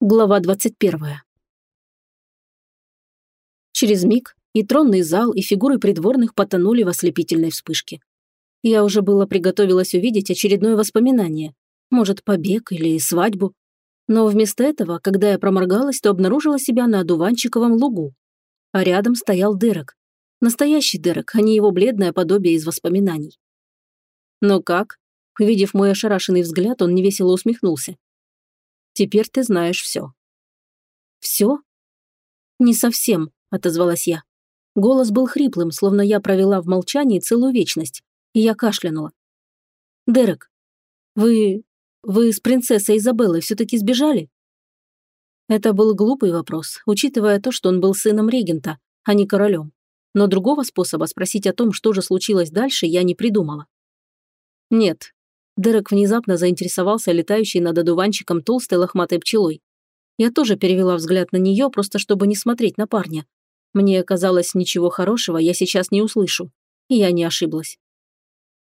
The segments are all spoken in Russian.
Глава 21. Через миг и тронный зал, и фигуры придворных потонули в ослепительной вспышке. Я уже было приготовилась увидеть очередное воспоминание, может, побег или свадьбу. Но вместо этого, когда я проморгалась, то обнаружила себя на одуванчиковом лугу. А рядом стоял Дерек. Настоящий Дерек, а не его бледное подобие из воспоминаний. «Ну как?» Увидев мой ошарашенный взгляд, он невесело усмехнулся. Теперь ты знаешь все». «Все?» «Не совсем», — отозвалась я. Голос был хриплым, словно я провела в молчании целую вечность, и я кашлянула. «Дерек, вы... вы с принцессой Изабеллой все-таки сбежали?» Это был глупый вопрос, учитывая то, что он был сыном регента, а не королем. Но другого способа спросить о том, что же случилось дальше, я не придумала. «Нет, Дерек внезапно заинтересовался летающей над одуванчиком толстой лохматой пчелой. Я тоже перевела взгляд на нее, просто чтобы не смотреть на парня. Мне казалось, ничего хорошего я сейчас не услышу. И я не ошиблась.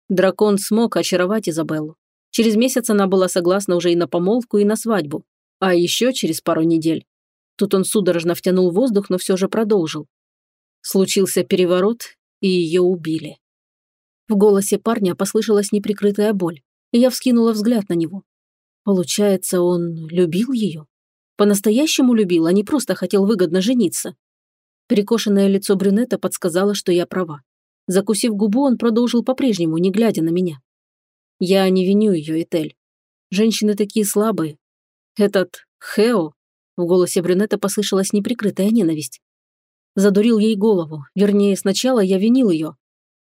Дракон смог очаровать Изабеллу. Через месяц она была согласна уже и на помолвку, и на свадьбу. А еще через пару недель. Тут он судорожно втянул воздух, но все же продолжил. Случился переворот, и ее убили. В голосе парня послышалась неприкрытая боль и я вскинула взгляд на него. Получается, он любил ее? По-настоящему любил, а не просто хотел выгодно жениться. Перекошенное лицо брюнета подсказало, что я права. Закусив губу, он продолжил по-прежнему, не глядя на меня. Я не виню ее, Этель. Женщины такие слабые. Этот Хео, в голосе брюнета послышалась неприкрытая ненависть. Задурил ей голову, вернее, сначала я винил ее.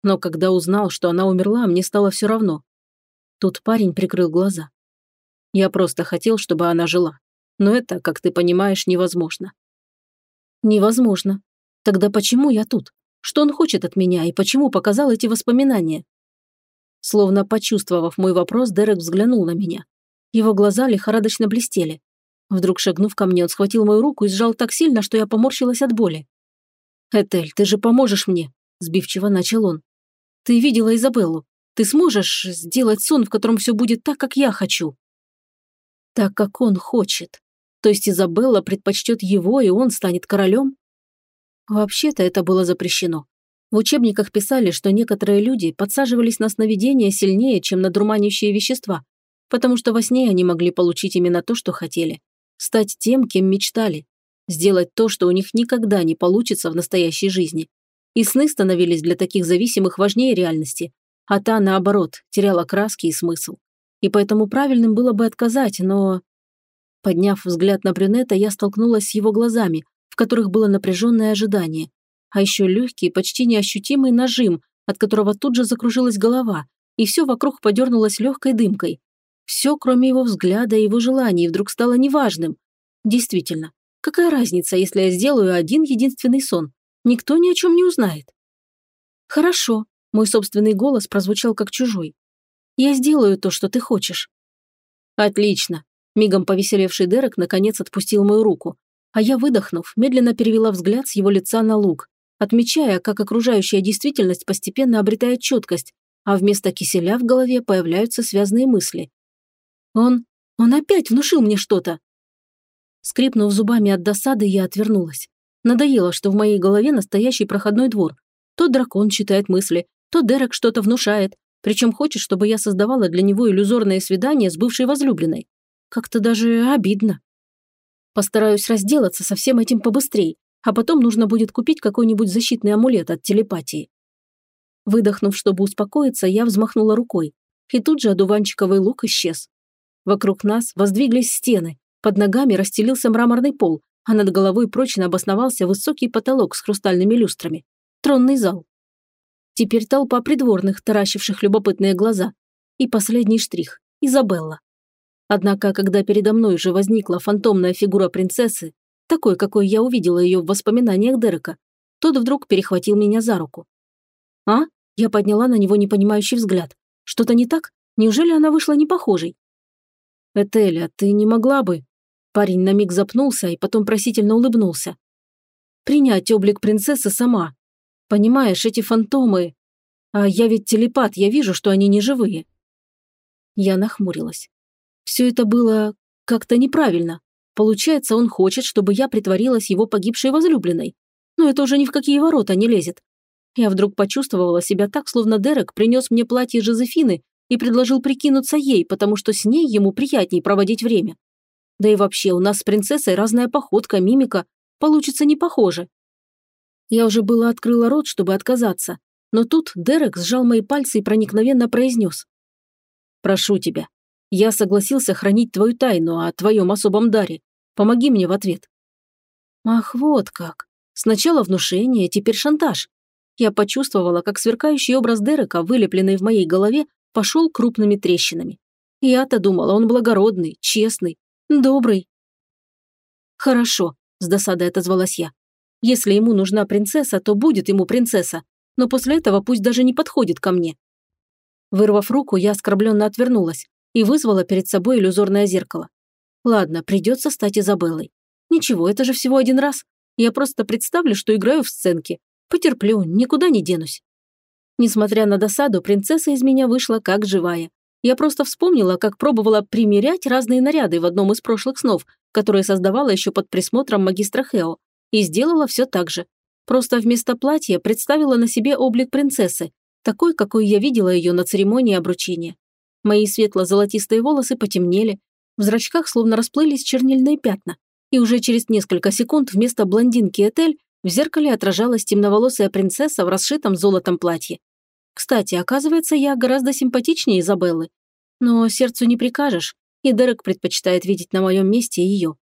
Но когда узнал, что она умерла, мне стало все равно. Тут парень прикрыл глаза. Я просто хотел, чтобы она жила. Но это, как ты понимаешь, невозможно. Невозможно. Тогда почему я тут? Что он хочет от меня и почему показал эти воспоминания? Словно почувствовав мой вопрос, Дерек взглянул на меня. Его глаза лихорадочно блестели. Вдруг шагнув ко мне, он схватил мою руку и сжал так сильно, что я поморщилась от боли. «Этель, ты же поможешь мне!» – сбивчиво начал он. «Ты видела Изабеллу. Ты сможешь сделать сон, в котором все будет так, как я хочу?» «Так, как он хочет. То есть Изабелла предпочтет его, и он станет королем?» Вообще-то это было запрещено. В учебниках писали, что некоторые люди подсаживались на сновидения сильнее, чем на дурманящие вещества, потому что во сне они могли получить именно то, что хотели. Стать тем, кем мечтали. Сделать то, что у них никогда не получится в настоящей жизни. И сны становились для таких зависимых важнее реальности, а та, наоборот, теряла краски и смысл. И поэтому правильным было бы отказать, но... Подняв взгляд на брюнета, я столкнулась с его глазами, в которых было напряженное ожидание, а еще легкий, почти неощутимый нажим, от которого тут же закружилась голова, и все вокруг подернулось легкой дымкой. Все, кроме его взгляда и его желаний, вдруг стало неважным. Действительно, какая разница, если я сделаю один единственный сон? Никто ни о чем не узнает. Хорошо, мой собственный голос прозвучал как чужой. «Я сделаю то, что ты хочешь». «Отлично». Мигом повеселевший Дерек наконец отпустил мою руку, а я, выдохнув, медленно перевела взгляд с его лица на лук, отмечая, как окружающая действительность постепенно обретает четкость, а вместо киселя в голове появляются связанные мысли. «Он... он опять внушил мне что-то!» Скрипнув зубами от досады, я отвернулась. Надоело, что в моей голове настоящий проходной двор. То дракон читает мысли, то Дерек что-то внушает, причем хочет, чтобы я создавала для него иллюзорное свидание с бывшей возлюбленной. Как-то даже обидно. Постараюсь разделаться со всем этим побыстрее, а потом нужно будет купить какой-нибудь защитный амулет от телепатии. Выдохнув, чтобы успокоиться, я взмахнула рукой, и тут же одуванчиковый лук исчез. Вокруг нас воздвиглись стены, под ногами расстелился мраморный пол, а над головой прочно обосновался высокий потолок с хрустальными люстрами. Тронный зал. Теперь толпа придворных, таращивших любопытные глаза. И последний штрих – Изабелла. Однако, когда передо мной уже возникла фантомная фигура принцессы, такой, какой я увидела ее в воспоминаниях Дерека, тот вдруг перехватил меня за руку. «А?» – я подняла на него непонимающий взгляд. «Что-то не так? Неужели она вышла непохожей?» «Этеля, ты не могла бы...» Парень на миг запнулся и потом просительно улыбнулся. «Принять облик принцессы сама, Понимаешь, эти фантомы... А я ведь телепат, я вижу, что они не живые. Я нахмурилась. Все это было как-то неправильно. Получается, он хочет, чтобы я притворилась его погибшей возлюбленной. Но это уже ни в какие ворота не лезет. Я вдруг почувствовала себя так, словно Дерек принес мне платье Жозефины и предложил прикинуться ей, потому что с ней ему приятней проводить время. Да и вообще, у нас с принцессой разная походка, мимика. Получится не похоже. Я уже было открыла рот, чтобы отказаться, но тут Дерек сжал мои пальцы и проникновенно произнес. «Прошу тебя, я согласился хранить твою тайну о твоем особом даре. Помоги мне в ответ». Ах, вот как. Сначала внушение, теперь шантаж. Я почувствовала, как сверкающий образ Дерека, вылепленный в моей голове, пошел крупными трещинами. Я-то думала, он благородный, честный, добрый. «Хорошо», – с досадой отозвалась я. «Если ему нужна принцесса, то будет ему принцесса, но после этого пусть даже не подходит ко мне». Вырвав руку, я оскорбленно отвернулась и вызвала перед собой иллюзорное зеркало. Ладно, придется стать Изабеллой. Ничего, это же всего один раз. Я просто представлю, что играю в сценке. Потерплю, никуда не денусь. Несмотря на досаду, принцесса из меня вышла как живая. Я просто вспомнила, как пробовала примерять разные наряды в одном из прошлых снов, которые создавала еще под присмотром магистра Хео, и сделала все так же. Просто вместо платья представила на себе облик принцессы, такой, какой я видела ее на церемонии обручения. Мои светло-золотистые волосы потемнели, в зрачках словно расплылись чернильные пятна, и уже через несколько секунд вместо блондинки Этель в зеркале отражалась темноволосая принцесса в расшитом золотом платье. Кстати, оказывается, я гораздо симпатичнее Изабеллы. Но сердцу не прикажешь, и Дерек предпочитает видеть на моем месте ее.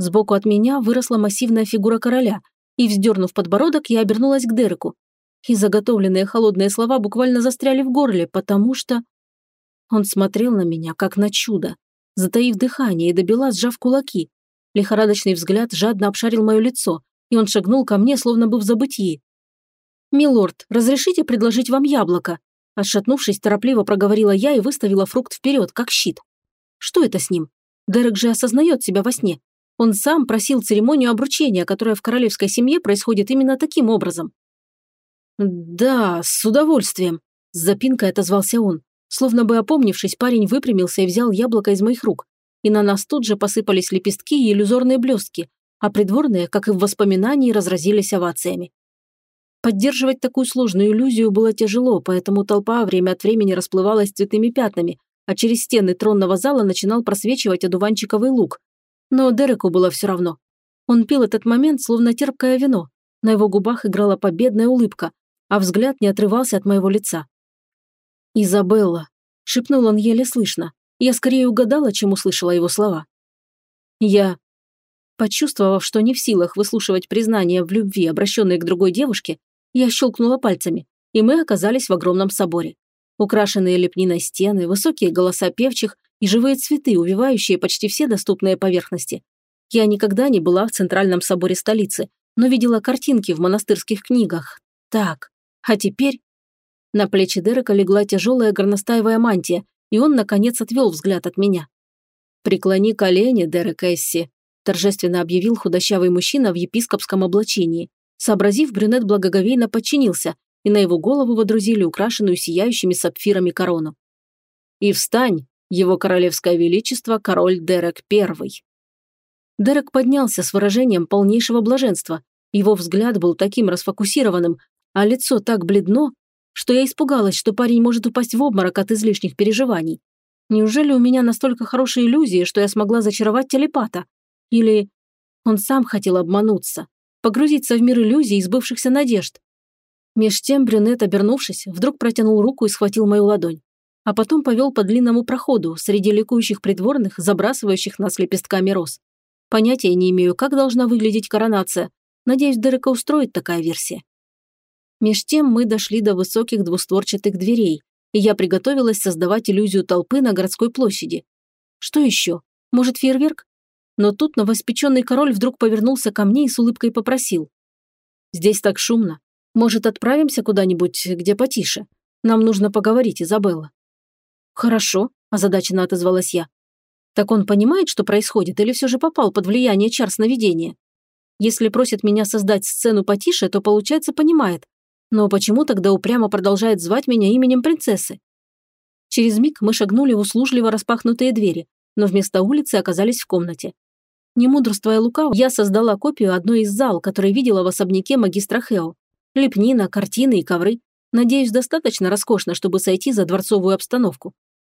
Сбоку от меня выросла массивная фигура короля, и, вздернув подбородок, я обернулась к Дереку. И заготовленные холодные слова буквально застряли в горле, потому что... Он смотрел на меня, как на чудо, затаив дыхание и добила, сжав кулаки. Лихорадочный взгляд жадно обшарил мое лицо, и он шагнул ко мне, словно бы в забытии. «Милорд, разрешите предложить вам яблоко?» Отшатнувшись, торопливо проговорила я и выставила фрукт вперед, как щит. «Что это с ним? Дерек же осознает себя во сне. Он сам просил церемонию обручения, которая в королевской семье происходит именно таким образом». «Да, с удовольствием», – с запинкой отозвался он. Словно бы опомнившись, парень выпрямился и взял яблоко из моих рук. И на нас тут же посыпались лепестки и иллюзорные блестки, а придворные, как и в воспоминании, разразились овациями. Поддерживать такую сложную иллюзию было тяжело, поэтому толпа время от времени расплывалась цветными пятнами, а через стены тронного зала начинал просвечивать одуванчиковый лук. Но Дереку было все равно. Он пил этот момент, словно терпкое вино. На его губах играла победная улыбка, а взгляд не отрывался от моего лица. «Изабелла», – шепнул он еле слышно. Я скорее угадала, чем услышала его слова. Я, почувствовав, что не в силах выслушивать признания в любви, обращенные к другой девушке, я щелкнула пальцами, и мы оказались в огромном соборе. Украшенные лепниной стены, высокие голоса певчих и живые цветы, увивающие почти все доступные поверхности. Я никогда не была в Центральном соборе столицы, но видела картинки в монастырских книгах. Так, а теперь на плечи Дерека легла тяжелая горностаевая мантия, и он, наконец, отвел взгляд от меня. «Преклони колени, Дерек Эсси», – торжественно объявил худощавый мужчина в епископском облачении. Сообразив, брюнет благоговейно подчинился, и на его голову водрузили украшенную сияющими сапфирами корону. «И встань, его королевское величество, король Дерек Первый». Дерек поднялся с выражением полнейшего блаженства. Его взгляд был таким расфокусированным, а лицо так бледно, что я испугалась, что парень может упасть в обморок от излишних переживаний. Неужели у меня настолько хорошие иллюзии, что я смогла зачаровать телепата? Или он сам хотел обмануться, погрузиться в мир иллюзий и сбывшихся надежд? Меж тем брюнет, обернувшись, вдруг протянул руку и схватил мою ладонь. А потом повел по длинному проходу среди ликующих придворных, забрасывающих нас лепестками роз. Понятия не имею, как должна выглядеть коронация. Надеюсь, Дерека устроит такая версия. Меж тем мы дошли до высоких двустворчатых дверей, и я приготовилась создавать иллюзию толпы на городской площади. Что еще? Может, фейерверк? Но тут новоспеченный король вдруг повернулся ко мне и с улыбкой попросил. «Здесь так шумно. Может, отправимся куда-нибудь, где потише? Нам нужно поговорить, Изабелла». «Хорошо», – озадаченно отозвалась я. «Так он понимает, что происходит, или все же попал под влияние чар сновидения? Если просит меня создать сцену потише, то, получается, понимает, но почему тогда упрямо продолжает звать меня именем принцессы? Через миг мы шагнули в услужливо распахнутые двери, но вместо улицы оказались в комнате. Не мудрствуя лукаво, я создала копию одной из зал, которые видела в особняке магистра Хео. Лепнина, картины и ковры. Надеюсь, достаточно роскошно, чтобы сойти за дворцовую обстановку.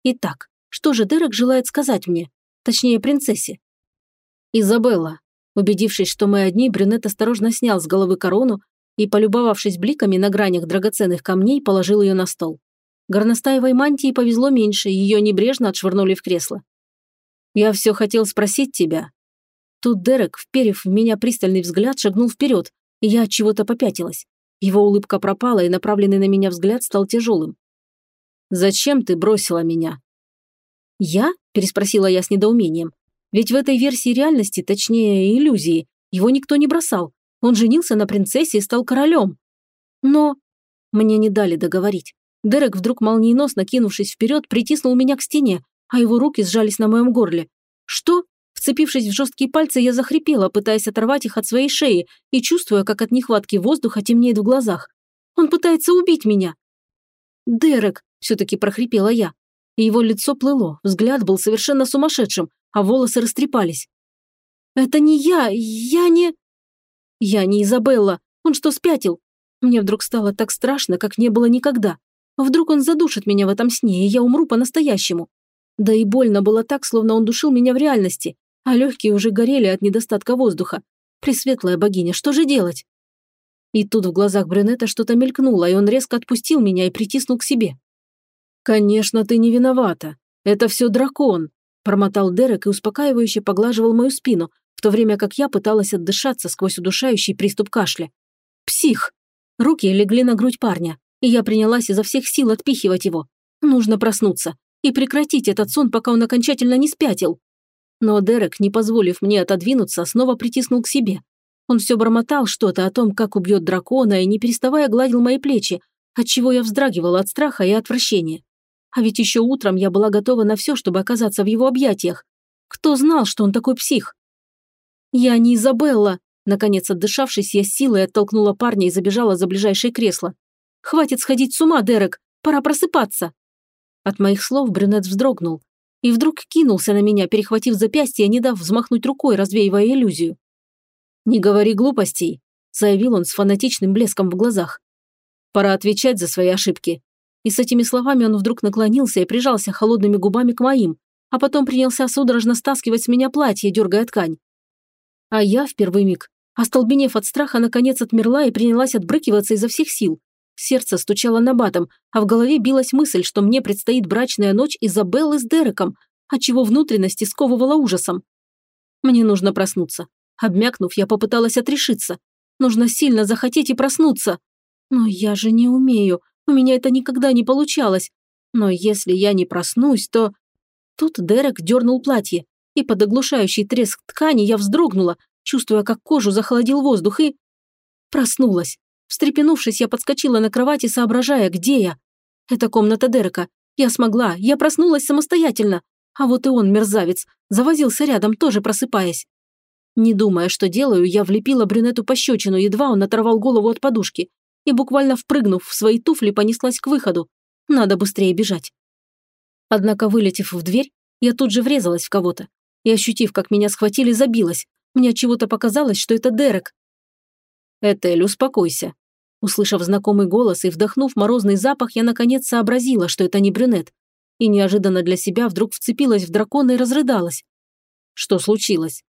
Итак, что же Дерек желает сказать мне? Точнее, принцессе. Изабелла. Убедившись, что мы одни, брюнет осторожно снял с головы корону и, полюбовавшись бликами на гранях драгоценных камней, положил ее на стол. Горностаевой мантии повезло меньше, ее небрежно отшвырнули в кресло. «Я все хотел спросить тебя». Тут Дерек, вперев в меня пристальный взгляд, шагнул вперед, и я от чего-то попятилась. Его улыбка пропала, и направленный на меня взгляд стал тяжелым. «Зачем ты бросила меня?» «Я?» – переспросила я с недоумением. «Ведь в этой версии реальности, точнее, иллюзии, его никто не бросал. Он женился на принцессе и стал королем. Но...» Мне не дали договорить. Дерек, вдруг молниеносно кинувшись вперед, притиснул меня к стене, а его руки сжались на моем горле. «Что?» Вцепившись в жесткие пальцы, я захрипела, пытаясь оторвать их от своей шеи и чувствуя, как от нехватки воздуха темнеет в глазах. «Он пытается убить меня!» «Дерек!» – все-таки прохрипела я. Его лицо плыло, взгляд был совершенно сумасшедшим, а волосы растрепались. «Это не я! Я не...» «Я не Изабелла! Он что, спятил?» Мне вдруг стало так страшно, как не было никогда. Вдруг он задушит меня в этом сне, и я умру по-настоящему. Да и больно было так, словно он душил меня в реальности, а легкие уже горели от недостатка воздуха. Пресветлая богиня, что же делать? И тут в глазах брюнета что-то мелькнуло, и он резко отпустил меня и притиснул к себе. «Конечно, ты не виновата. Это все дракон», – промотал Дерек и успокаивающе поглаживал мою спину, в то время как я пыталась отдышаться сквозь удушающий приступ кашля. «Псих!» Руки легли на грудь парня, и я принялась изо всех сил отпихивать его. Нужно проснуться и прекратить этот сон, пока он окончательно не спятил. Но Дерек, не позволив мне отодвинуться, снова притиснул к себе. Он все бормотал что-то о том, как убьет дракона, и не переставая гладил мои плечи, отчего я вздрагивала от страха и отвращения. А ведь еще утром я была готова на все, чтобы оказаться в его объятиях. Кто знал, что он такой псих? «Я не Изабелла!» Наконец, отдышавшись, я силой оттолкнула парня и забежала за ближайшее кресло. «Хватит сходить с ума, Дерек! Пора просыпаться!» От моих слов брюнет вздрогнул и вдруг кинулся на меня, перехватив запястье, не дав взмахнуть рукой, развеивая иллюзию. «Не говори глупостей», – заявил он с фанатичным блеском в глазах. «Пора отвечать за свои ошибки». И с этими словами он вдруг наклонился и прижался холодными губами к моим, а потом принялся судорожно стаскивать с меня платье, дергая ткань. А я в первый миг, остолбенев от страха, наконец отмерла и принялась отбрыкиваться изо всех сил, Сердце стучало набатом, а в голове билась мысль, что мне предстоит брачная ночь Изабеллы с Дереком, отчего внутренности сковывало ужасом. Мне нужно проснуться. Обмякнув, я попыталась отрешиться. Нужно сильно захотеть и проснуться. Но я же не умею, у меня это никогда не получалось. Но если я не проснусь, то... Тут Дерек дернул платье, и под оглушающий треск ткани я вздрогнула, чувствуя, как кожу захолодил воздух, и... Проснулась. Встрепенувшись, я подскочила на кровати, соображая, где я. Это комната Дерека. Я смогла, я проснулась самостоятельно. А вот и он, мерзавец, завозился рядом, тоже просыпаясь. Не думая, что делаю, я влепила брюнету пощечину, едва он оторвал голову от подушки, и буквально впрыгнув в свои туфли, понеслась к выходу. Надо быстрее бежать. Однако, вылетев в дверь, я тут же врезалась в кого-то. И, ощутив, как меня схватили, забилась. Мне чего-то показалось, что это Дерек. «Этель, успокойся. Услышав знакомый голос и вдохнув морозный запах, я наконец сообразила, что это не брюнет. И неожиданно для себя вдруг вцепилась в дракона и разрыдалась. Что случилось?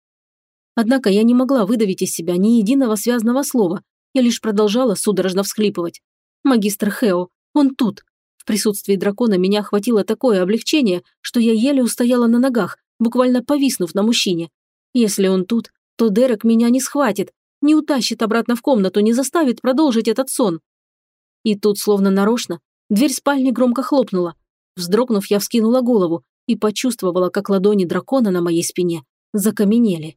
Однако я не могла выдавить из себя ни единого связанного слова. Я лишь продолжала судорожно всхлипывать. «Магистр Хео, он тут!» В присутствии дракона меня охватило такое облегчение, что я еле устояла на ногах, буквально повиснув на мужчине. Если он тут, то Дерек меня не схватит, не утащит обратно в комнату, не заставит продолжить этот сон. И тут, словно нарочно, дверь спальни громко хлопнула. Вздрогнув, я вскинула голову и почувствовала, как ладони дракона на моей спине закаменели.